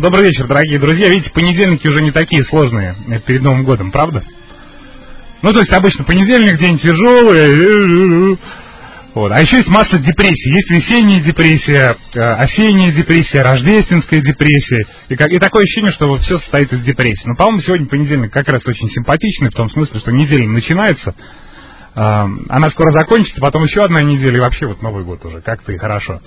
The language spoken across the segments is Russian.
Добрый вечер, дорогие друзья. Видите, понедельники уже не такие сложные перед Новым годом, правда? Ну, то есть обычно понедельник день тяжелый. Вот. А еще есть масса депрессий. Есть весенняя депрессия, э, осенняя депрессия, рождественская депрессия. И, как, и такое ощущение, что вот все состоит из депрессии. Но, по-моему, сегодня понедельник как раз очень симпатичный, в том смысле, что неделя начинается. Э, она скоро закончится, потом еще одна неделя, и вообще вот Новый год уже. Как-то и хорошо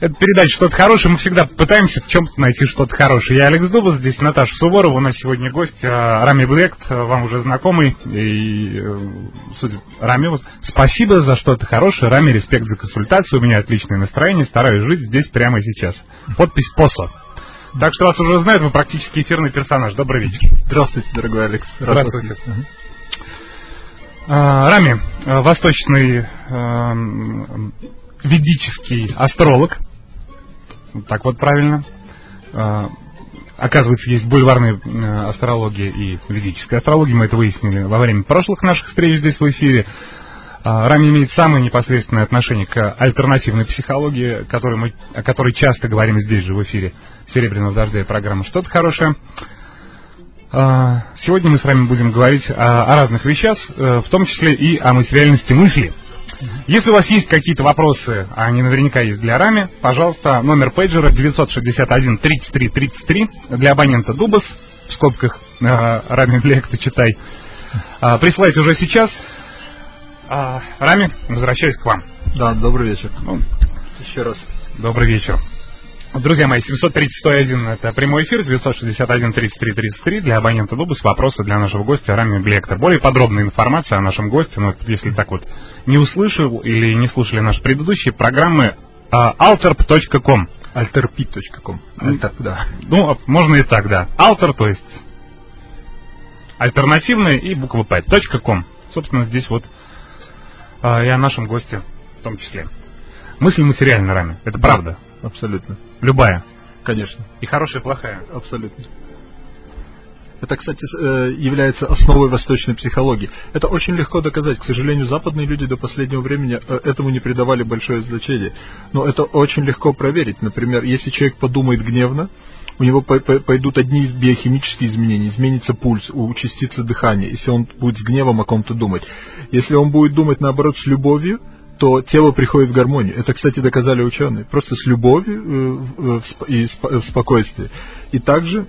это передача «Что-то хорошее». Мы всегда пытаемся в чем-то найти что-то хорошее. Я Алекс Дубас, здесь Наташа Суворова. У нас сегодня гость э, Рами Блект, э, вам уже знакомый. И, э, судя Рами, спасибо за что-то хорошее. Рами, респект за консультацию. У меня отличное настроение. Стараюсь жить здесь прямо сейчас. Подпись ПОСа. Так что вас уже знают, вы практически эфирный персонаж. Добрый вечер. Здравствуйте, дорогой Алекс. Здравствуйте. Рами, восточный ведический астролог, так вот правильно. А, оказывается, есть бульварная э, астрология и ведическая астрология. Мы это выяснили во время прошлых наших встреч здесь в эфире. А, Рами имеет самое непосредственное отношение к альтернативной психологии, которой мы, о которой часто говорим здесь же в эфире «Серебряного дождя» и программы «Что-то хорошее». А, сегодня мы с вами будем говорить о, о разных вещах, э, в том числе и о материальности мысли – если у вас есть какие-то вопросы, а они наверняка есть для Рами, пожалуйста, номер пейджера 961 33 33 для абонента Дубас, в скобках э, Рами Блекта читай. Э, присылайте уже сейчас. Э, Рами, возвращаюсь к вам. Да, добрый вечер. Ну, еще раз. Добрый вечер. Друзья мои, 730-101 это прямой эфир, 961-33-33 для абонента Дубас. Вопросы для нашего гостя Рами Блекта. Более подробная информация о нашем госте, ну, если так вот не услышал или не слушали наши предыдущие программы, alterp.com. alterp.com. Alter, да. Ну, а можно и так, да. Alter, то есть альтернативная и буква P. .com. Собственно, здесь вот а, и о нашем госте в том числе. Мысль материальна, Рами. Это правда. Абсолютно. Любая. Конечно. И хорошая, и плохая. Абсолютно. Это, кстати, э, является основой восточной психологии. Это очень легко доказать. К сожалению, западные люди до последнего времени э, этому не придавали большое значение. Но это очень легко проверить. Например, если человек подумает гневно, у него пойдут одни биохимические изменения, изменится пульс, участится дыхание, если он будет с гневом о ком-то думать. Если он будет думать, наоборот, с любовью, то тело приходит в гармонию. Это, кстати, доказали ученые. Просто с любовью э, и в спокойствии. И также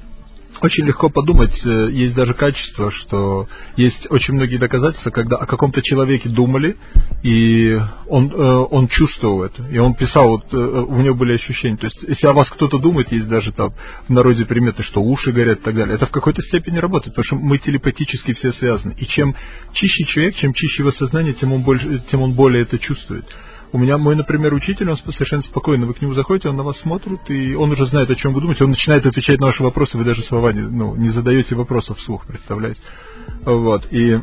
очень легко подумать, э, есть даже качество, что есть очень многие доказательства, когда о каком-то человеке думали, и он, э, он чувствовал это, и он писал, вот, у него были ощущения. То есть, если о вас кто-то думает, есть даже там в народе приметы, что уши горят и так далее, это в какой-то степени работает, потому что мы телепатически все связаны. И чем чище человек, чем чище его сознание, тем он, больше, тем он более это чувствует. У меня мой, например, учитель, он совершенно спокойно, вы к нему заходите, он на вас смотрит, и он уже знает, о чем вы думаете, он начинает отвечать на ваши вопросы, вы даже слова не, ну, не задаете вопросов вслух, представляете. Вот, и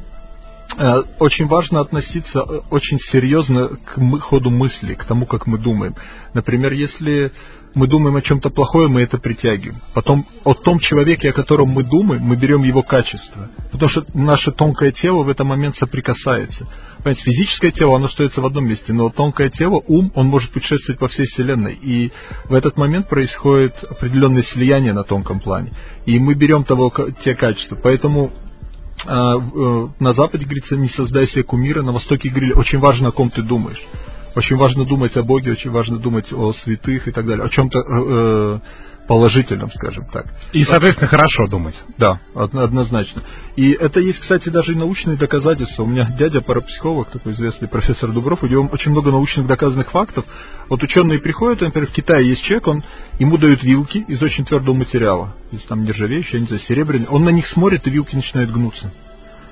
э, очень важно относиться э, очень серьезно к ходу мысли, к тому, как мы думаем. Например, если мы думаем о чем-то плохое, мы это притягиваем. Потом о том человеке, о котором мы думаем, мы берем его качество. Потому что наше тонкое тело в этот момент соприкасается. Понимаете, физическое тело, оно остается в одном месте, но тонкое тело, ум, он может путешествовать по всей Вселенной. И в этот момент происходит определенное слияние на тонком плане. И мы берем того, те качества. Поэтому а, э, на Западе говорится, не создай себе кумира, на Востоке говорили, очень важно, о ком ты думаешь. Очень важно думать о Боге, очень важно думать о святых и так далее, о чем-то э, положительном, скажем так. И, соответственно, хорошо думать. Да, однозначно. И это есть, кстати, даже и научные доказательства. У меня дядя парапсихолог, такой известный профессор Дубров, у него очень много научных доказанных фактов. Вот ученые приходят, например, в Китае есть человек, он, ему дают вилки из очень твердого материала, из там нержавеющей, я не знаю, серебряной. Он на них смотрит, и вилки начинают гнуться.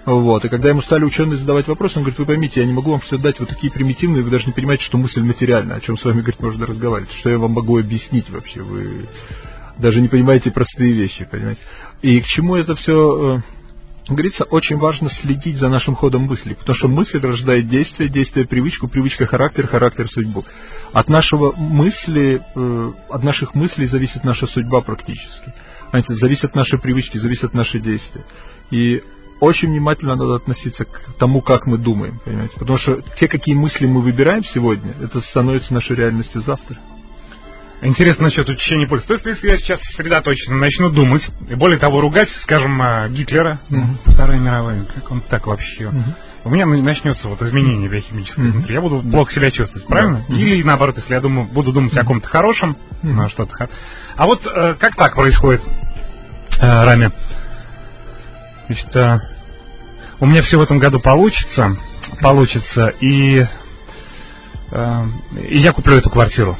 Вот. И когда ему стали ученые задавать вопросы, он говорит, вы поймите, я не могу вам все дать вот такие примитивные, вы даже не понимаете, что мысль материальна, о чем с вами, говорит, можно разговаривать, что я вам могу объяснить вообще, вы даже не понимаете простые вещи, понимаете. И к чему это все э, говорится, очень важно следить за нашим ходом мысли, потому что мысль рождает действие, действие привычку, привычка характер, характер судьбу. От нашего мысли, э, от наших мыслей зависит наша судьба практически. Понимаете, зависят наши привычки, зависят наши действия. И очень внимательно надо относиться к тому, как мы думаем, понимаете? Потому что те, какие мысли мы выбираем сегодня, это становится нашей реальностью завтра. Интересно насчет учащения пульса. То есть, если я сейчас всегда точно начну думать, и более того, ругать, скажем, а, Гитлера, Мгм. Вторая мировая, как он так вообще? Мгм. У меня начнется вот изменение биохимическое Мгм. внутри. Я буду плохо себя чувствовать, правильно? Мгм. Или наоборот, если я думаю, буду думать о ком-то хорошем, Мгм. ну, что-то А вот э, как так происходит, э, Рами? Значит, э, у меня все в этом году получится, получится, и, э, и я куплю эту квартиру.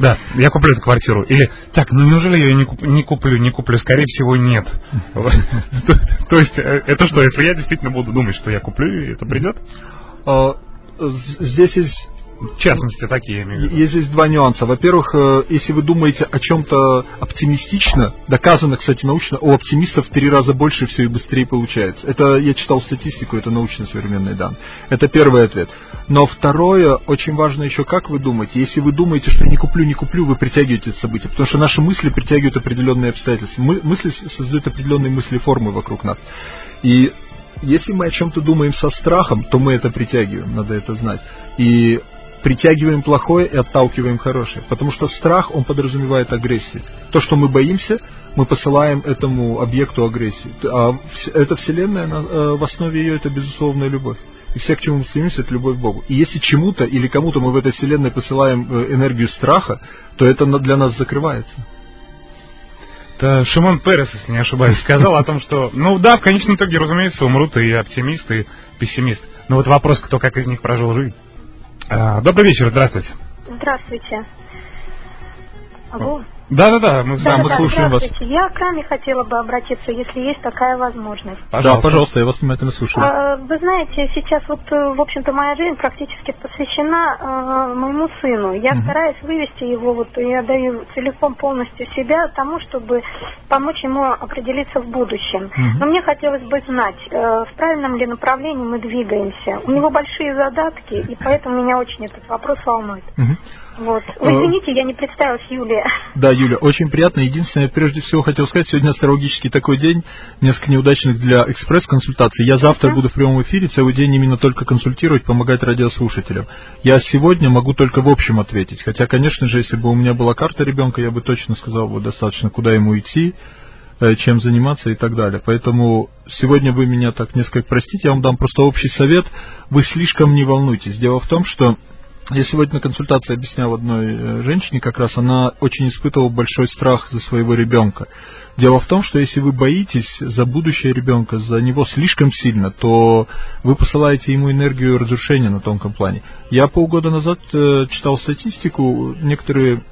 Да, я куплю эту квартиру. Или, так, ну неужели я ее не, куп- не куплю, не куплю? Скорее всего, нет. То есть, э, это что, если я действительно буду думать, что я куплю, это придет? А, Здесь есть В частности, такие. Есть здесь два нюанса. Во-первых, э, если вы думаете о чем-то оптимистично, доказано, кстати, научно, у оптимистов в три раза больше все и быстрее получается. Это я читал статистику, это научно современные данные. Это первый ответ. Но второе, очень важно еще, как вы думаете. Если вы думаете, что не куплю, не куплю, вы притягиваете это событие. Потому что наши мысли притягивают определенные обстоятельства. Мы- мысли создают определенные мысли формы вокруг нас. И если мы о чем-то думаем со страхом, то мы это притягиваем, надо это знать. И притягиваем плохое и отталкиваем хорошее. Потому что страх, он подразумевает агрессию. То, что мы боимся, мы посылаем этому объекту агрессии. А эта вселенная, она, э, в основе ее это безусловная любовь. И все, к чему мы стремимся, это любовь к Богу. И если чему-то или кому-то мы в этой вселенной посылаем э, энергию страха, то это для нас закрывается. Это Шимон Перес, если не ошибаюсь, сказал о том, что, ну да, в конечном итоге, разумеется, умрут и оптимист, и пессимист. Но вот вопрос, кто как из них прожил жизнь. А, добрый вечер, здравствуйте. Здравствуйте. Алло. Да-да-да, мы, Да, мы Да-да-да, слушаем вас. Я к Раме хотела бы обратиться, если есть такая возможность. Да, пожалуйста, я вас внимательно слушаю. А, Вы знаете, сейчас вот, э, в общем-то, моя жизнь практически посвящена э, моему сыну. Я Мгм. стараюсь вывести его, вот я даю целиком полностью себя тому, чтобы помочь ему определиться в будущем. Мгм. Но мне хотелось бы знать, э, в правильном ли направлении мы двигаемся. У него большие задатки, и поэтому меня очень этот вопрос волнует. Мгм. Вот. Вы извините, я не представилась, Юлия. Да, Юля, очень приятно. Единственное, прежде всего хотел сказать, сегодня астрологический такой день, несколько неудачных для экспресс-консультаций. Я завтра буду в прямом эфире, целый день именно только консультировать, помогать радиослушателям. Я сегодня могу только в общем ответить. Хотя, конечно же, если бы у меня была карта ребенка, я бы точно сказал бы достаточно, куда ему идти, э, чем заниматься и так далее. Поэтому сегодня вы меня так несколько простите, я вам дам просто общий совет. Вы слишком не волнуйтесь. Дело в том, что я сегодня на консультации объяснял одной э, женщине, как раз она очень испытывала большой страх за своего ребенка. Дело в том, что если вы боитесь за будущее ребенка, за него слишком сильно, то вы посылаете ему энергию разрушения на тонком плане. Я полгода назад э, читал статистику, некоторые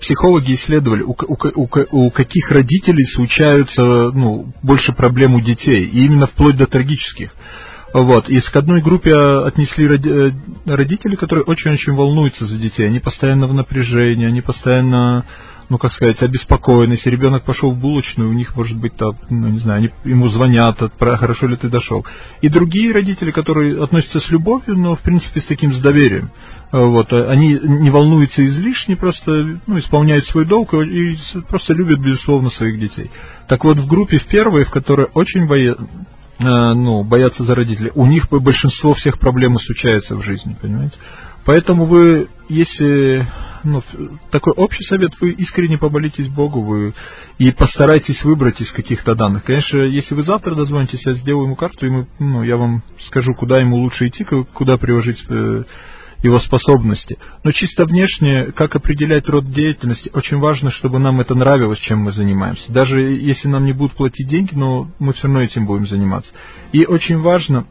психологи исследовали, у, у у у каких родителей случаются ну, больше проблем у детей, и именно вплоть до трагических. Вот. И к одной группе отнесли роди- э, родители, которые очень-очень волнуются за детей. Они постоянно в напряжении, они постоянно, ну, как сказать, обеспокоены. Если ребенок пошел в булочную, у них, может быть, там, ну, не знаю, они, ему звонят, хорошо ли ты дошел. И другие родители, которые относятся с любовью, но, в принципе, с таким с доверием. Э, Вот, э, они не волнуются излишне, просто ну, исполняют свой долг и, и просто любят, безусловно, своих детей. Так вот, в группе в первой, в которой очень боя- э, ну, боятся за родителей, у них большинство всех проблем и случается в жизни, понимаете? Поэтому вы, если ну, такой общий совет, вы искренне поболитесь Богу, вы и постарайтесь выбрать из каких-то данных. Конечно, если вы завтра дозвонитесь, я сделаю ему карту, и мы, ну, я вам скажу, куда ему лучше идти, куда приложить э, его способности. Но чисто внешне, как определять род деятельности, очень важно, чтобы нам это нравилось, чем мы занимаемся. Даже если нам не будут платить деньги, но мы все равно этим будем заниматься. И очень важно,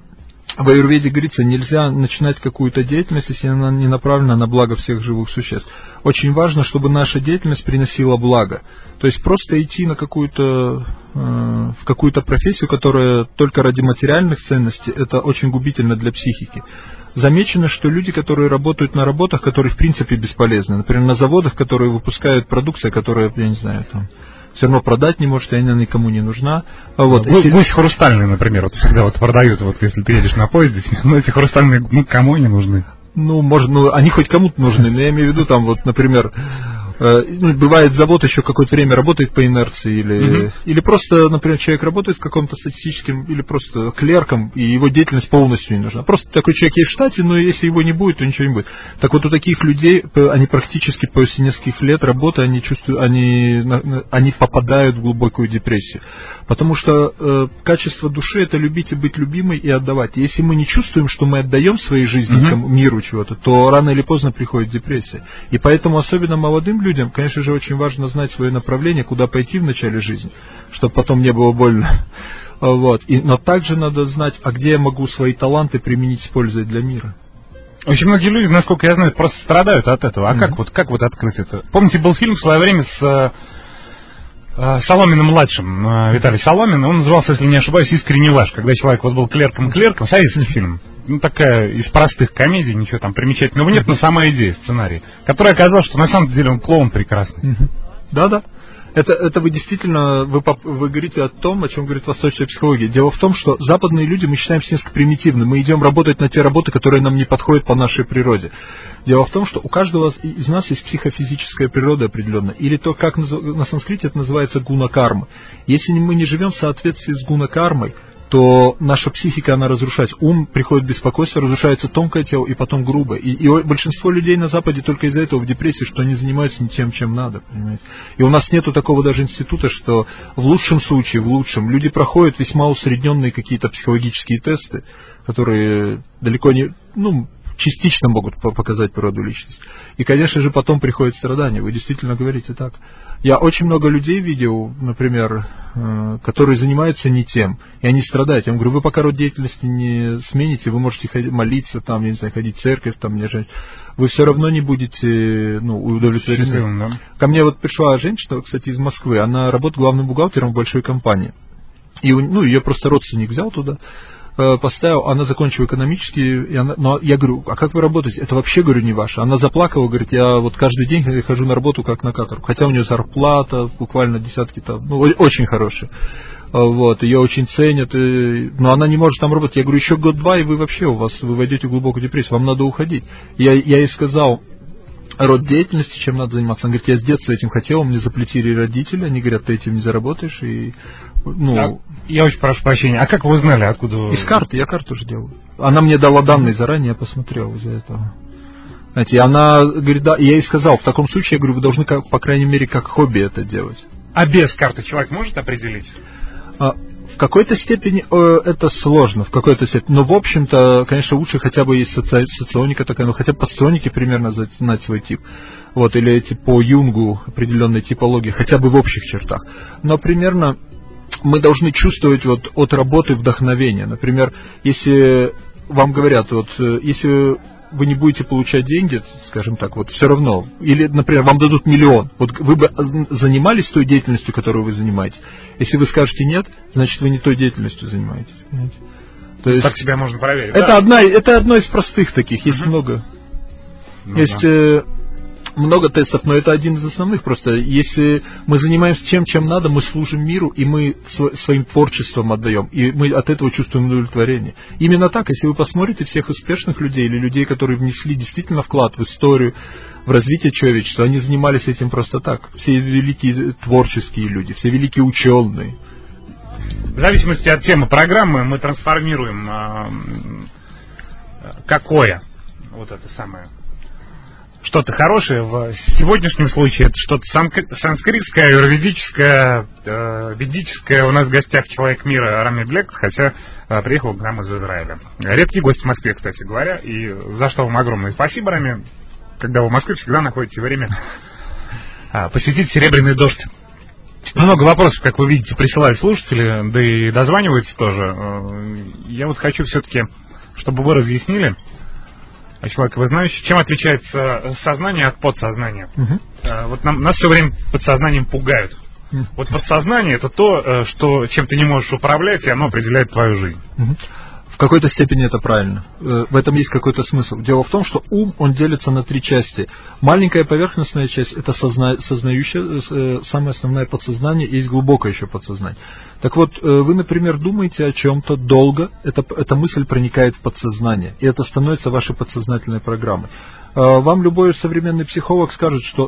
в аюрведе говорится, нельзя начинать какую-то деятельность, если она не направлена на благо всех живых существ. Очень важно, чтобы наша деятельность приносила благо. То есть просто идти на какую-то, э, в какую-то профессию, которая только ради материальных ценностей, это очень губительно для психики. Замечено, что люди, которые работают на работах, которые в принципе бесполезны, например, на заводах, которые выпускают продукцию, которая, я не знаю, там, все равно продать не может, и она никому не нужна. А Вот, Гу- эти- Гусь хрустальный, например, вот всегда вот продают, вот если ты едешь на поезде, ну эти хрустальные, ну кому они нужны? Ну, может, ну, они хоть кому-то нужны, но я имею в виду, там, вот, например, ну, бывает, завод еще какое-то время работает по инерции, или, угу. или просто, например, человек работает в каком-то статистическом, или просто клерком, и его деятельность полностью не нужна. Просто такой человек есть в штате, но если его не будет, то ничего не будет. Так вот, у таких людей, они практически после нескольких лет работы, они чувствуют, они, они попадают в глубокую депрессию. Потому что э, качество души это любить и быть любимой и отдавать. Если мы не чувствуем, что мы отдаем своей жизни угу. миру чего-то, то рано или поздно приходит депрессия. И поэтому особенно молодым людям, конечно же, очень важно знать свое направление, куда пойти в начале жизни, чтобы потом не было больно. Вот. И, но также надо знать, а где я могу свои таланты применить с пользой для мира. Очень многие люди, насколько я знаю, просто страдают от этого. А mm-hmm. как вот как вот открыть это? Помните, был фильм в свое время с э, э Соломиным младшим, э, Виталий Соломин, он назывался, если не ошибаюсь, «Искренний ваш», когда человек вот был клерком-клерком, советский фильм ну, такая из простых комедий, ничего там примечательного нет, но сама идея, сценарий, которая оказалась, что на самом деле он клоун прекрасный. Да-да. Это, это вы действительно, вы, вы говорите о том, о чем говорит восточная психология. Дело в том, что западные люди мы считаем несколько примитивными. Мы идем работать на те работы, которые нам не подходят по нашей природе. Дело в том, что у каждого из нас есть психофизическая природа определенная. Или то, как на санскрите это называется гуна-карма. Если мы не живем в соответствии с гуна-кармой, то наша психика, она разрушается. Ум приходит в беспокойство, разрушается тонкое тело и потом грубое. И, и большинство людей на Западе только из-за этого в депрессии, что они занимаются не тем, чем надо, понимаете. И у нас нету такого даже института, что в лучшем случае, в лучшем, люди проходят весьма усредненные какие-то психологические тесты, которые далеко не, ну, частично могут показать природу личности. И, конечно же, потом приходит страдание. Вы действительно говорите так. Я очень много людей видел, например, э, которые занимаются не тем, и они страдают. Я говорю, вы пока род деятельности не смените, вы можете ходить, молиться, там, я не знаю, ходить в церковь, там, не женщин. Вы все равно не будете ну, удовлетворены. Да. Ко мне вот пришла женщина, кстати, из Москвы. Она работает главным бухгалтером в большой компании. И ну, ее просто родственник взял туда. Э, поставил, она закончила экономический, и она, но я говорю, а как вы работаете? Это вообще, говорю, не ваше. Она заплакала, говорит, я вот каждый день хожу на работу как на каторгу. Хотя у нее зарплата буквально десятки там, ну, очень хорошая. Э, вот, ее очень ценят, и, но она не может там работать. Я говорю, еще год-два, и вы вообще у вас, вы войдете в глубокую депрессию, вам надо уходить. Я, я ей сказал, род деятельности, чем надо заниматься. Он говорит, я с детства этим хотел, мне заплатили родители, они говорят, ты этим не заработаешь, и ну... А, я очень прошу прощения, а как вы узнали, откуда. Из карты, я карту уже делаю. Она мне дала данные заранее, я посмотрел из-за этого. Знаете, она говорит, да, я ей сказал, в таком случае, я говорю, вы должны, как, по крайней мере, как хобби это делать. А без карты человек может определить? А, в какой-то степени э, это сложно, в какой-то степени. Но, в общем-то, конечно, лучше хотя бы есть соци... соционика такая, ну, хотя бы по соционике примерно знать свой тип. Вот, или эти по Юнгу определенной типологии, хотя бы в общих чертах. Но примерно мы должны чувствовать вот от работы вдохновение. Например, если вам говорят, вот, э, если вы не будете получать деньги, скажем так, вот все равно. Или, например, вам дадут миллион. Вот вы бы занимались той деятельностью, которую вы занимаетесь. Если вы скажете нет, значит вы не той деятельностью занимаетесь. Понимаете? То есть, так себя можно проверить. Это, да? одна, это одно из простых таких, есть угу. много. Ну, есть да. э, много тестов, но это один из основных. Просто если мы занимаемся тем, чем надо, мы служим миру, и мы своим творчеством отдаем, и мы от этого чувствуем удовлетворение. Именно так, если вы посмотрите всех успешных людей или людей, которые внесли действительно вклад в историю, в развитие человечества, они занимались этим просто так. Все великие творческие люди, все великие ученые. В зависимости от темы программы мы трансформируем какое вот это самое что-то хорошее. В сегодняшнем случае это что-то санскритское, юридическое, э, ведическое. У нас в гостях человек мира Рами Блек, хотя э, приехал к нам из Израиля. Редкий гость в Москве, кстати говоря, и за что вам огромное спасибо, Рами. Когда вы в Москве, всегда находите время э, посетить «Серебряный дождь». Много вопросов, как вы видите, присылают слушатели, да и дозваниваются тоже. Э, я вот хочу все-таки, чтобы вы разъяснили, а человек вы знаете, чем отличается сознание от подсознания? Угу. Вот нам, нас все время подсознанием пугают. Угу. Вот подсознание это то, э, что, чем ты не можешь управлять, и оно определяет твою жизнь. Угу. В какой-то степени это правильно. Э, в этом есть какой-то смысл. Дело в том, что ум, он делится на три части. Маленькая поверхностная часть – это созна... сознающая, э, самое основное подсознание, и есть глубокое еще подсознание. Так вот, э, вы, например, думаете о чем-то долго, это, эта мысль проникает в подсознание, и это становится вашей подсознательной программой. А, вам любой современный психолог скажет, что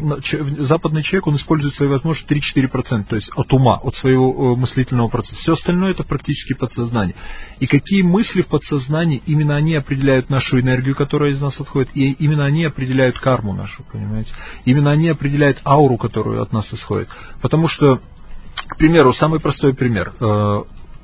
западный человек, он использует свои возможности 3-4%, то есть от ума, от своего мыслительного процесса. Все остальное это практически подсознание. И какие мысли в подсознании, именно они определяют нашу энергию, которая из нас отходит, и именно они определяют карму нашу, понимаете? Именно они определяют ауру, которую от нас исходит. Потому что к примеру, самый простой пример.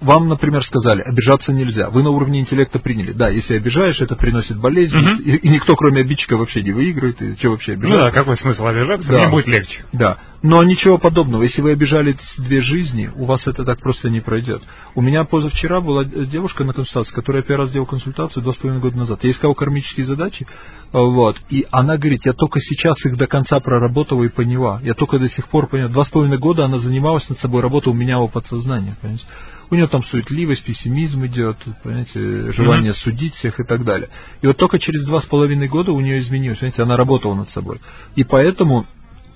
Вам, например, сказали, обижаться нельзя. Вы на уровне интеллекта приняли. Да, если обижаешь, это приносит болезнь. Угу. И, и никто, кроме обидчика, вообще не выигрывает. И что вообще обижаться? Ну да, какой смысл обижаться? Да. Мне будет легче. Да. Но ничего подобного. Если вы обижали две жизни, у вас это так просто не пройдет. У меня позавчера была девушка на консультации, которая первый раз сделала консультацию два с половиной года назад. Я искал кармические задачи, вот, и она говорит, я только сейчас их до конца проработала и поняла. Я только до сих пор поняла. Два с половиной года она занималась над собой, работала у меня в подсознании. Понимаете? У нее там суетливость, пессимизм идет, понимаете, желание mm-hmm. судить всех и так далее. И вот только через два с половиной года у нее изменилось, понимаете, она работала над собой. И поэтому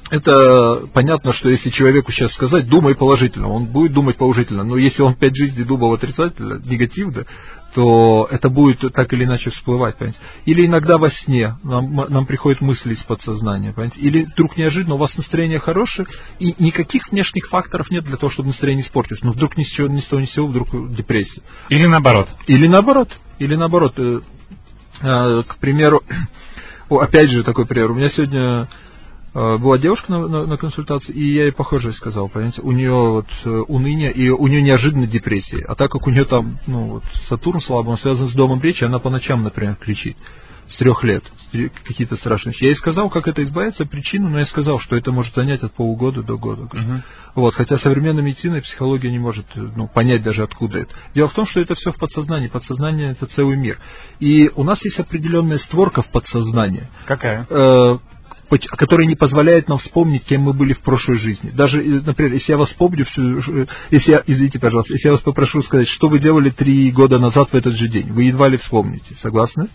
это понятно, что если человеку сейчас сказать, думай положительно, он будет думать положительно. Но если он пять жизней думал отрицательно, негативно, то это будет так или иначе всплывать, понимаете. Или иногда во сне нам, нам приходят мысли из подсознания, понимаете. Или вдруг неожиданно у вас настроение хорошее, и никаких внешних факторов нет для того, чтобы настроение испортилось. Но вдруг ни с, чего, ни с того ни с сего вдруг депрессия. Или наоборот. Или наоборот. Или наоборот. Э, э, к примеру, опять же такой пример. У меня сегодня была девушка на, на, на консультации, и я ей похожее сказал, понимаете, у нее вот э, уныние, и у нее неожиданно депрессия. А так как у нее там, ну, вот, Сатурн слабо, он связан с домом речи, она по ночам, например, кричит с трех лет, какие-то страшные вещи. Я ей сказал, как это избавиться, причину, но я сказал, что это может занять от полугода до года. Угу. Вот, хотя современная медицина и психология не может ну, понять даже откуда это. Дело в том, что это все в подсознании. Подсознание это целый мир. И у нас есть определенная створка в подсознании. Какая? Э, который не позволяет нам вспомнить, кем мы были в прошлой жизни. Даже, э, например, если я вас помню, э, если я, извините, пожалуйста, если я вас попрошу сказать, что вы делали три года назад в этот же день, вы едва ли вспомните. Согласны?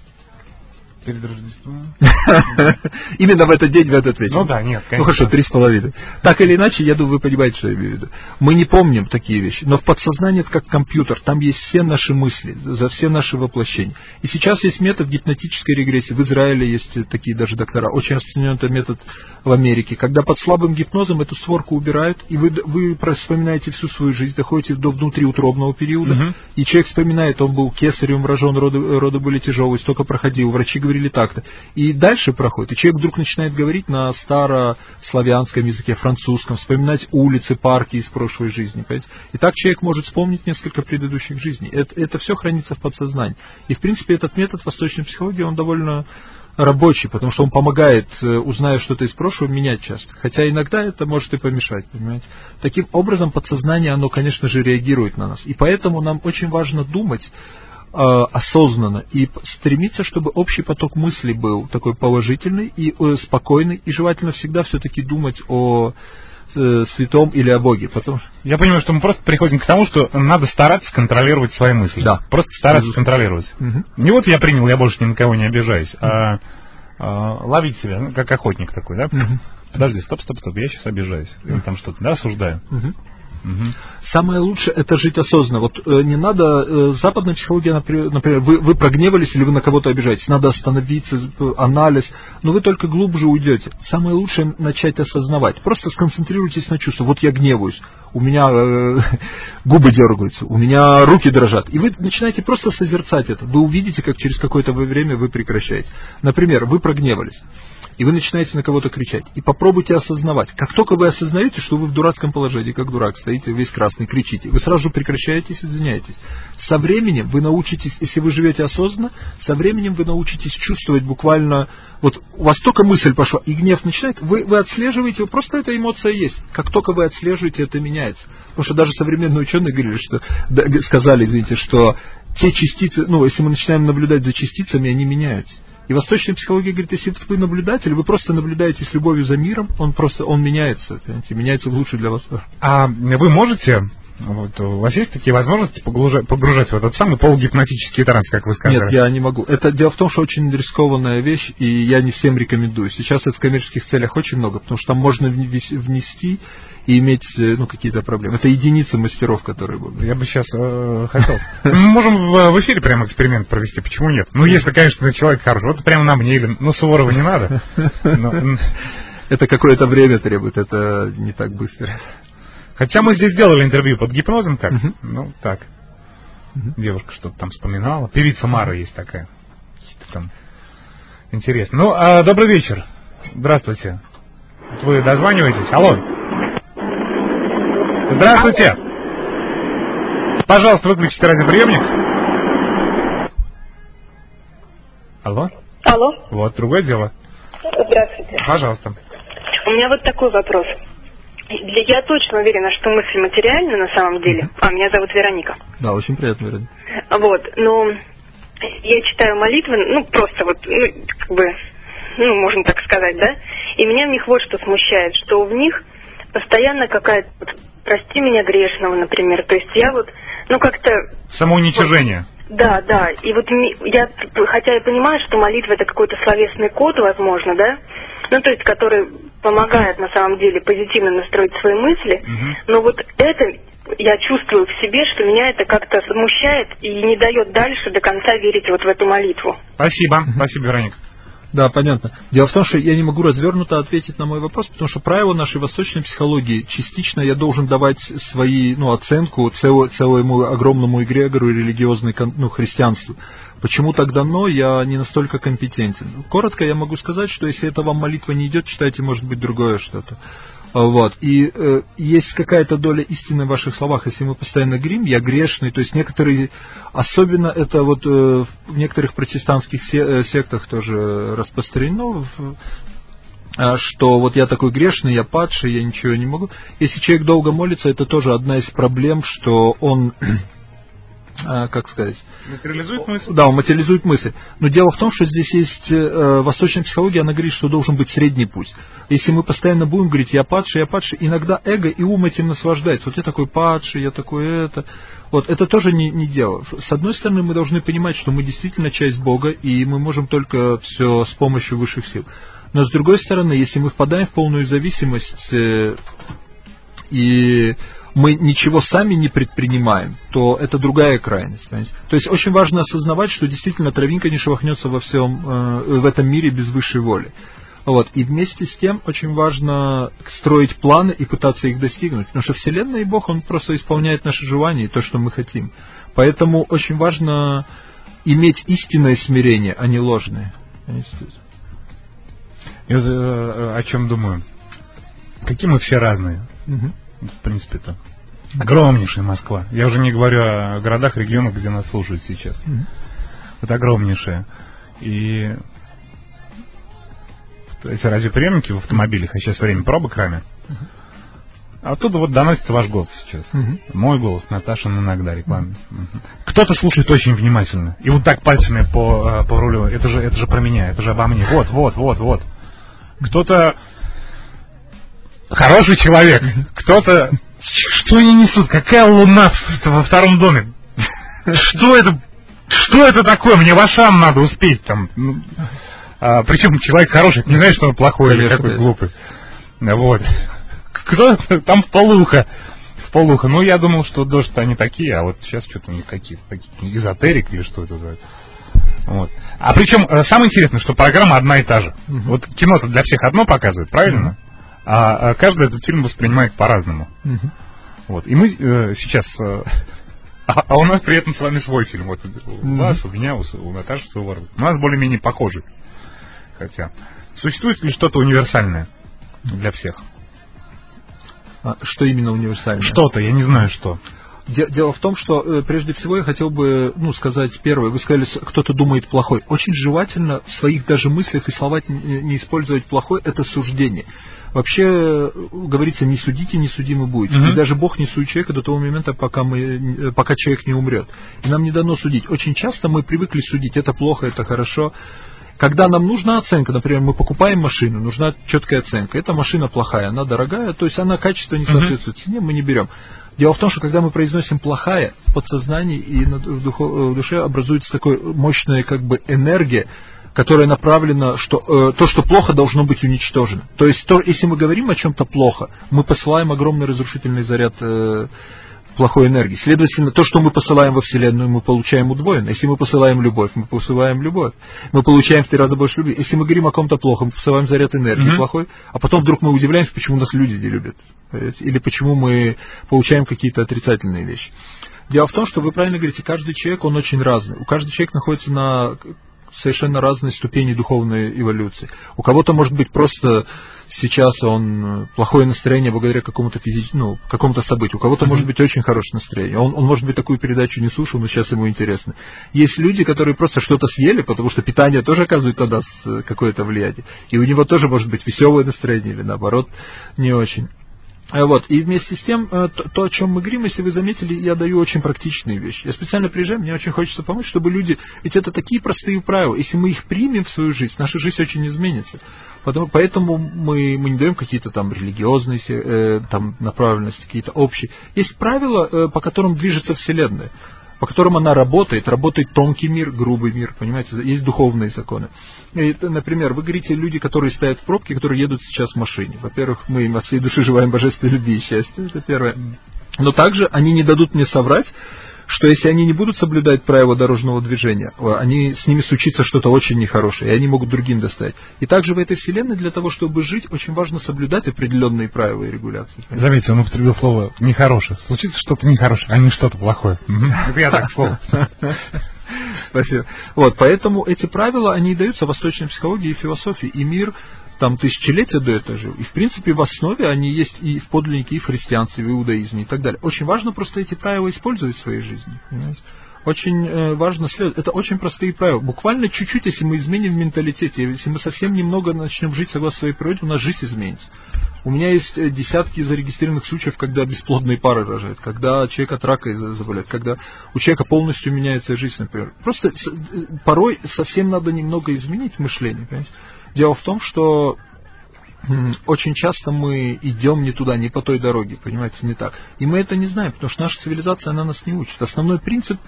Перед Рождеством? Именно в этот день, в этот вечер. Ну да, нет, конечно. Ну хорошо, три с половиной. Так или иначе, я думаю, вы понимаете, что я имею в виду. Мы не помним такие вещи, но в подсознании это как компьютер, там есть все наши мысли, за все наши воплощения. И сейчас есть метод гипнотической регрессии. В Израиле есть такие даже доктора. Очень распространен этот метод в Америке. Когда под слабым гипнозом эту створку убирают, и вы, вы вспоминаете всю свою жизнь, доходите до внутриутробного периода, угу. и человек вспоминает, он был кесарем, рожен, роды, роды были тяжелые, столько проходил, врачи говорили, говорили так-то. И дальше проходит, и человек вдруг начинает говорить на старославянском языке, французском, вспоминать улицы, парки из прошлой жизни. Понимаете? И так человек может вспомнить несколько предыдущих жизней. Это, это все хранится в подсознании. И, в принципе, этот метод восточной психологии, он довольно рабочий, потому что он помогает, э, узная что-то из прошлого, менять часто. Хотя иногда это может и помешать, понимаете. Таким образом, подсознание, оно, конечно же, реагирует на нас. И поэтому нам очень важно думать, осознанно и стремиться, чтобы общий поток мыслей был такой положительный и э, спокойный, и желательно всегда все-таки думать о э, святом или о Боге. Потом... Я понимаю, что мы просто приходим к тому, что надо стараться контролировать свои мысли. Да. Просто стараться угу. контролировать. Угу. Не вот я принял, я больше ни на кого не обижаюсь, угу. а, а ловить себя, ну, как охотник такой, да? Угу. Подожди, стоп, стоп, стоп, я сейчас обижаюсь. Или там что-то, да, осуждаю. Угу. Самое лучшее это жить осознанно. Вот э, не надо, э, западная психология, например, вы, вы прогневались или вы на кого-то обижаетесь, надо остановиться, э, анализ, но вы только глубже уйдете. Самое лучшее начать осознавать. Просто сконцентрируйтесь на чувства. Вот я гневаюсь, у меня э, губы дергаются, у меня руки дрожат. И вы начинаете просто созерцать это. Вы увидите, как через какое-то время вы прекращаете. Например, вы прогневались и вы начинаете на кого-то кричать. И попробуйте осознавать. Как только вы осознаете, что вы в дурацком положении, как дурак, стоите весь красный, кричите, вы сразу же прекращаетесь, извиняетесь. Со временем вы научитесь, если вы живете осознанно, со временем вы научитесь чувствовать буквально, вот у вас только мысль пошла, и гнев начинает, вы, вы отслеживаете, просто эта эмоция есть. Как только вы отслеживаете, это меняется. Потому что даже современные ученые говорили, что, сказали, извините, что те частицы, ну, если мы начинаем наблюдать за частицами, они меняются. И восточная психология говорит, если вы наблюдатель, вы просто наблюдаете с любовью за миром, он просто он меняется, понимаете, меняется в лучшее для вас. А вы можете Вот, у вас есть такие возможности погружать, погружать в этот самый полугипнотический транс, как вы сказали? Нет, я не могу. Это дело в том, что очень рискованная вещь, и я не всем рекомендую. Сейчас это в коммерческих целях очень много, потому что там можно внести и иметь э, ну, какие-то проблемы. Это единицы мастеров, которые будут. Я бы сейчас э, хотел. Мы можем в, эфире прямо эксперимент провести, почему нет? Ну, если, конечно, человек хороший, вот прямо на мне или... Ну, Суворова не надо. Это какое-то время требует, это не так быстро. Хотя мы здесь делали интервью под гипнозом как. Угу. Ну, так. Угу. Девушка что-то там вспоминала. Певица Мара есть такая. Там. Интересно. Ну, а, добрый вечер. Здравствуйте. Вы дозваниваетесь? Алло. Здравствуйте. Пожалуйста, выключите радиоприемник. Алло. Алло. Вот, другое дело. Здравствуйте. Пожалуйста. У меня вот такой вопрос. Я точно уверена, что мысль материальна на самом деле. А, меня зовут Вероника. Да, очень приятно, Вероника. Вот, но я читаю молитвы, ну, просто вот, ну, как бы, ну, можно так сказать, да? И меня в них вот что смущает, что в них постоянно какая-то, вот, прости меня грешного, например. То есть я вот, ну, как-то... Самоуничижение. Да, да. И вот я, хотя я понимаю, что молитва это какой-то словесный код, возможно, да? ну, то есть, который помогает на самом деле позитивно настроить свои мысли, угу. но вот это я чувствую в себе, что меня это как-то смущает и не дает дальше до конца верить вот в эту молитву. Спасибо, спасибо, Вероника. Да, понятно. Дело в том, что я не могу развернуто ответить на мой вопрос, потому что правило нашей восточной психологии частично я должен давать свои, ну, оценку целому, целому огромному эгрегору религиозной ну, христианству. Почему так дано, я не настолько компетентен. Коротко я могу сказать, что если эта вам молитва не идет, читайте, может быть, другое что-то. Вот. И э, есть какая-то доля истины в ваших словах, если мы постоянно говорим, я грешный, то есть некоторые, особенно это вот э, в некоторых протестантских э, сектах тоже распространено, а, что вот я такой грешный, я падший, я ничего не могу. Если человек долго молится, это тоже одна из проблем, что он как сказать... Материализует мысль? Да, он материализует мысль. Но дело в том, что здесь есть э, восточная психология, она говорит, что должен быть средний путь. Если мы постоянно будем говорить, я падший, я падший, иногда эго и ум этим наслаждается. Вот я такой падший, я такой это. Вот это тоже не, не дело. С одной стороны, мы должны понимать, что мы действительно часть Бога, и мы можем только все с помощью высших сил. Но с другой стороны, если мы впадаем в полную зависимость э, и мы ничего сами не предпринимаем, то это другая крайность. Понимаете? То есть очень важно осознавать, что действительно травинка не шелохнется во всем э, в этом мире без высшей воли. Вот. И вместе с тем очень важно строить планы и пытаться их достигнуть. Потому что Вселенная и Бог, Он просто исполняет наши желания и то, что мы хотим. Поэтому очень важно иметь истинное смирение, а не ложное. Я вот, э, о чем думаю. Какие мы все разные. Угу в принципе-то. Огромнейшая Москва. Я уже не говорю о городах, регионах, где нас слушают сейчас. Mm-hmm. Это огромнейшая. И эти радиоприемники в автомобилях, а сейчас время пробок раме. Uh-huh. Оттуда вот доносится ваш голос сейчас. Uh-huh. Мой голос, Наташин иногда рекламе. Uh-huh. Кто-то слушает очень внимательно. И вот так пальцами по, э, по рулю. Это же, это же про меня, это же обо мне. Вот, вот, вот, вот. Кто-то хороший человек. Кто-то... Что они несут? Какая луна во втором доме? Что это? Что это такое? Мне в Ашан надо успеть там. Ну, а, причем человек хороший, не знает, что он плохой Конечно, или какой да. глупый. Вот. Кто там в полуха? В полуха. Ну, я думал, что дождь они такие, а вот сейчас что-то у них какие-то такие эзотерик или что это за... Вот. А причем э, самое интересное, что программа одна и та же. Угу. Вот кино-то для всех одно показывает, правильно? Угу. А, а каждый этот фильм воспринимает по-разному. Угу. Вот. И мы э, сейчас... Э, а, а у нас при этом с вами свой фильм. Вот у вас, у меня, у, у Наташи Суворовой. У нас более-менее похожий. Хотя. Существует ли что-то универсальное для всех? А что именно универсальное? Что-то, я не знаю что. Дело в том, что э, прежде всего я хотел бы ну, сказать первое. Вы сказали, кто-то думает плохой. Очень желательно в своих даже мыслях и словах не использовать плохой – это суждение. Вообще э, говорится, не судите, не судимы будете. Угу. И даже Бог не судит человека до того момента, пока, мы, э, пока человек не умрет. И нам не дано судить. Очень часто мы привыкли судить, это плохо, это хорошо. Когда нам нужна оценка, например, мы покупаем машину, нужна четкая оценка. Эта машина плохая, она дорогая, то есть она качество не соответствует цене, мы не берем. Дело в том, что когда мы произносим плохая, в подсознании и в душе образуется такая мощная как бы энергия, которая направлена, что э, то, что плохо, должно быть уничтожено. То есть, то, если мы говорим о чем-то плохо, мы посылаем огромный разрушительный заряд э, плохой энергии. Следовательно, то, что мы посылаем во Вселенную, мы получаем удвоенно. Если мы посылаем любовь, мы посылаем любовь. Мы получаем в три раза больше любви. Если мы говорим о ком-то плохом, мы посылаем заряд энергии mm-hmm. плохой, а потом вдруг мы удивляемся, почему нас люди не любят. Или почему мы получаем какие-то отрицательные вещи. Дело в том, что вы правильно говорите, каждый человек, он очень разный. У каждого человека находится на совершенно разные ступени духовной эволюции. У кого-то может быть просто сейчас он плохое настроение благодаря какому-то физи... ну, какому-то событию. У кого-то mm-hmm. может быть очень хорошее настроение. Он, он, может быть, такую передачу не слушал, но сейчас ему интересно. Есть люди, которые просто что-то съели, потому что питание тоже оказывает на нас э, какое-то влияние. И у него тоже может быть веселое настроение или наоборот не очень. Э, вот. И вместе с тем, э, то, о чем мы говорим, если вы заметили, я даю очень практичные вещи. Я специально приезжаю, мне очень хочется помочь, чтобы люди... Ведь это такие простые правила. Если мы их примем в свою жизнь, наша жизнь очень изменится. Потому, поэтому мы, мы не даем какие-то там религиозные э, там, направленности, какие-то общие. Есть правила, э, по которым движется Вселенная по которым она работает, работает тонкий мир, грубый мир, понимаете, есть духовные законы. И, например, вы говорите, люди, которые стоят в пробке, которые едут сейчас в машине. Во-первых, мы им от всей души желаем божественной любви и счастья, это первое. Но также они не дадут мне соврать, что если они не будут соблюдать правила дорожного движения, они, с ними случится что-то очень нехорошее, и они могут другим достать. И также в этой вселенной для того, чтобы жить, очень важно соблюдать определенные правила и регуляции. Заметьте, он употребил слово «нехорошее». Случится что-то нехорошее, а не что-то плохое. Я так слово. Спасибо. Вот, поэтому эти правила, они даются в восточной психологии и философии, и мир там тысячелетия до этого жил. И в принципе в основе они есть и в подлиннике, и в христианстве, и в иудаизме и так далее. Очень важно просто эти правила использовать в своей жизни. Понимаете? Очень э, важно следовать. Это очень простые правила. Буквально чуть-чуть, если мы изменим в менталитете, если мы совсем немного начнем жить согласно своей природе, у нас жизнь изменится. У меня есть э, десятки зарегистрированных случаев, когда бесплодные пары рожают, когда человек от рака заболевает, когда у человека полностью меняется жизнь, например. Просто э, порой совсем надо немного изменить мышление. Понимаете? Дело в том, что очень часто мы идем не туда, не по той дороге, понимаете, не так. И мы это не знаем, потому что наша цивилизация, она нас не учит. Основной принцип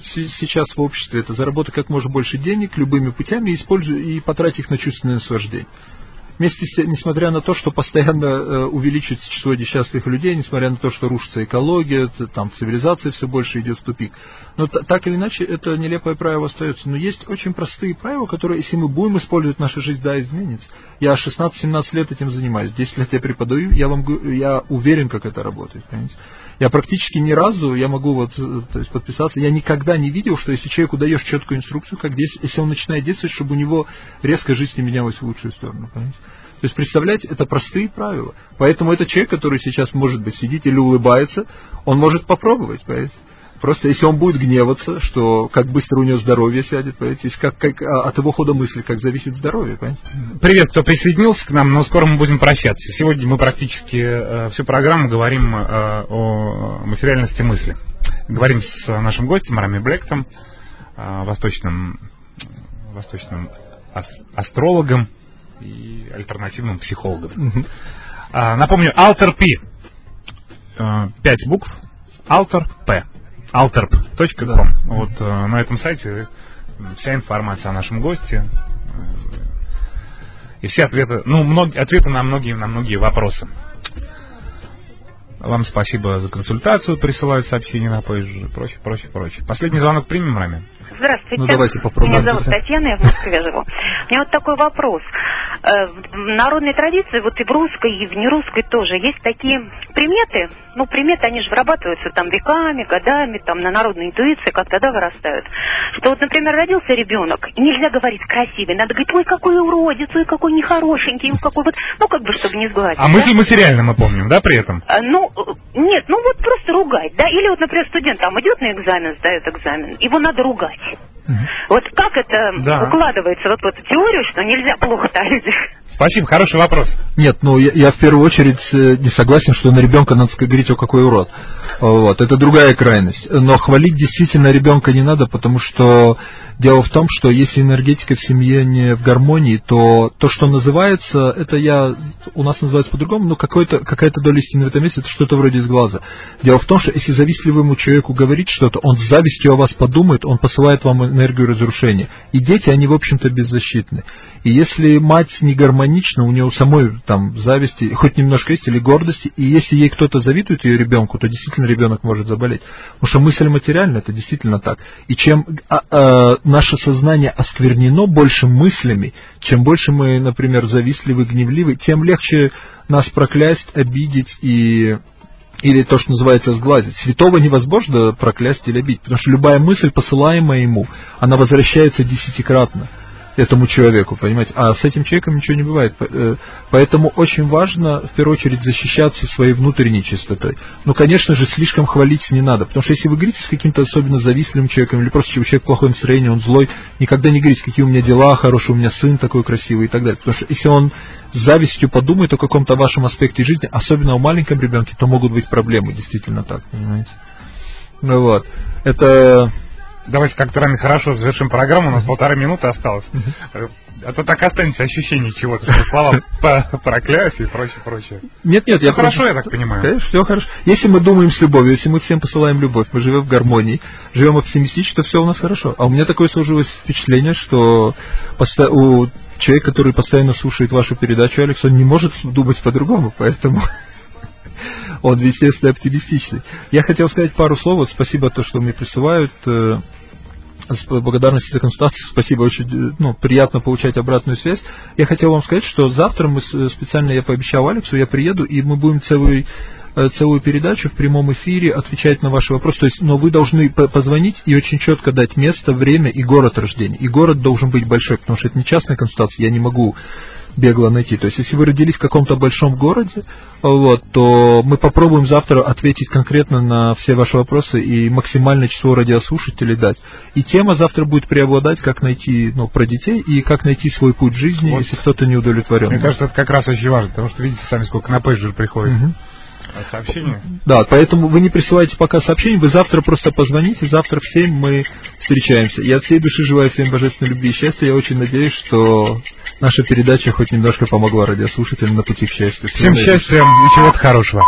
сейчас в обществе это заработать как можно больше денег любыми путями и, и потратить их на чувственное наслаждение. Вместе с, несмотря на то, что постоянно э, увеличивается число несчастных людей, несмотря на то, что рушится экология, там цивилизация все больше идет в тупик. Но так или иначе, это нелепое правило остается. Но есть очень простые правила, которые, если мы будем использовать, наша жизнь, да, изменится. Я 16-17 лет этим занимаюсь, 10 лет я преподаю, я, вам, я уверен, как это работает. Понимаете? Я практически ни разу, я могу вот, э, то есть подписаться, я никогда не видел, что если человеку даешь четкую инструкцию, как здесь, если он начинает действовать, чтобы у него резко жизнь не менялась в лучшую сторону. Понимаете? То есть, представляете, это простые правила. Поэтому этот человек, который сейчас, может быть, сидит или улыбается, он может попробовать, понимаете? Просто если он будет гневаться, что как быстро у него здоровье сядет, понимаете, как, как, а, от его хода мысли, как зависит здоровье, понимаете? Привет, кто присоединился к нам, но скоро мы будем прощаться. Сегодня мы практически э, всю программу говорим э, о материальности мысли. Говорим с нашим гостем Рами Блэктом, э, восточным, восточным астрологом и альтернативным психологом. А, напомню, Alter P. Э, пять букв. Alter P alterp.com. Да. Вот э, на этом сайте вся информация о нашем госте и все ответы, ну, ответы на многие, на многие вопросы. Вам спасибо за консультацию, присылают сообщения на поезд, прочее, прочее, прочее. Последний звонок примем, Рами? Здравствуйте. Ну, давайте попробуем. Меня зовут Татьяна, я в Москве живу. У меня вот такой вопрос. Э, в народной традиции, вот и в русской, и в нерусской тоже, есть такие приметы, ну, приметы, они же вырабатываются там веками, годами, там на народной интуиции, как тогда вырастают. Что вот, например, родился ребенок, и нельзя говорить красивый, надо говорить, ой, какой уродец, ой, какой нехорошенький, какой вот, ну, как бы, чтобы не сглазить. А да? мысль материально мы помним, да, при этом? А, ну, нет, ну вот просто ругать, да, или вот, например, студент там идет на экзамен, сдает экзамен, его надо ругать. Вот как это Да. укладывается вот в эту теорию, что нельзя плохо-то о людях? Спасибо, хороший вопрос. Нет, ну я, я в первую очередь э, не согласен, что на ребенка надо говорить, о какой урод. Вот, это другая крайность. Но хвалить действительно ребенка не надо, потому что дело в том, что если энергетика в семье не в гармонии, то то, что называется, это я у нас называется по-другому, но какой-то, какая-то доля истины в этом есть, это что-то вроде из глаза. Дело в том, что если завистливому человеку говорить что-то, он с завистью о вас подумает, он посылает вам энергию разрушения. И дети, они, в общем-то, беззащитны. И если мать не гармонична, у нее самой там зависти, хоть немножко есть, или гордости, и если ей кто-то завидует ее ребенку, то действительно ребенок может заболеть. Потому что мысль материальна, это действительно так. И чем а, а, наше сознание осквернено больше мыслями, чем больше мы, например, завистливы, гневливы, тем легче нас проклясть, обидеть и или то, что называется сглазить. Святого невозможно проклясть или обидеть, потому что любая мысль, посылаемая ему, она возвращается десятикратно этому человеку, понимаете? А с этим человеком ничего не бывает. Э, Поэтому очень важно, в первую очередь, защищаться своей внутренней чистотой. Ну, конечно же, слишком хвалить не надо, потому что если вы говорите с каким-то особенно завистливым человеком, или просто у человека плохое настроение, он злой, никогда не говорите, какие у меня дела хорошие, у меня сын такой красивый и так далее. Потому что если он с завистью подумает о каком-то вашем аспекте жизни, особенно о маленьком ребенке, то могут быть проблемы, действительно так, понимаете? Ну вот. Это Давайте как-то рано хорошо завершим программу, у нас полторы минуты осталось. А то так останется ощущение чего-то, что слова проклятие и прочее, прочее. Нет, нет, Всё я хорошо, просто- я так понимаю. Конечно, все хорошо. Если мы думаем с любовью, если мы всем посылаем любовь, мы живем в гармонии, живем оптимистично, то все у нас хорошо. А у меня такое сложилось впечатление, что поста- у человека, который постоянно слушает вашу передачу, Алекс, он не может думать по-другому, поэтому он, естественно, оптимистичный. Я хотел сказать пару слов. Вот спасибо то, что мне присылают. э, с благодарностью за консультацию. Спасибо, очень э, ну, приятно получать обратную связь. Я хотел вам сказать, что завтра мы с- специально, я пообещал Алексу, я приеду, и мы будем целый э, целую передачу в прямом эфире отвечать на ваши вопросы. То есть, но вы должны по- позвонить и очень четко дать место, время и город рождения. И город должен быть большой, потому что это не частная консультация, я не могу бегло найти. То есть, если вы родились в каком-то большом городе, вот, то мы попробуем завтра ответить конкретно на все ваши вопросы и максимальное число радиослушателей дать. И тема завтра будет преобладать, как найти, ну, про детей и как найти свой путь жизни, Вот. если кто-то не удовлетворен. Мне кажется, это как раз очень важно, потому что видите сами, сколько на пейджер приходит Мгм. А сообщений. Да, поэтому вы не присылайте пока сообщений, вы завтра просто позвоните, завтра в 7 мы встречаемся. Я от всей души желаю всем божественной любви и счастья. Я очень надеюсь, что наша передача хоть немножко помогла радиослушателям на пути к счастью. Всем наилучшего. счастья и чего-то хорошего.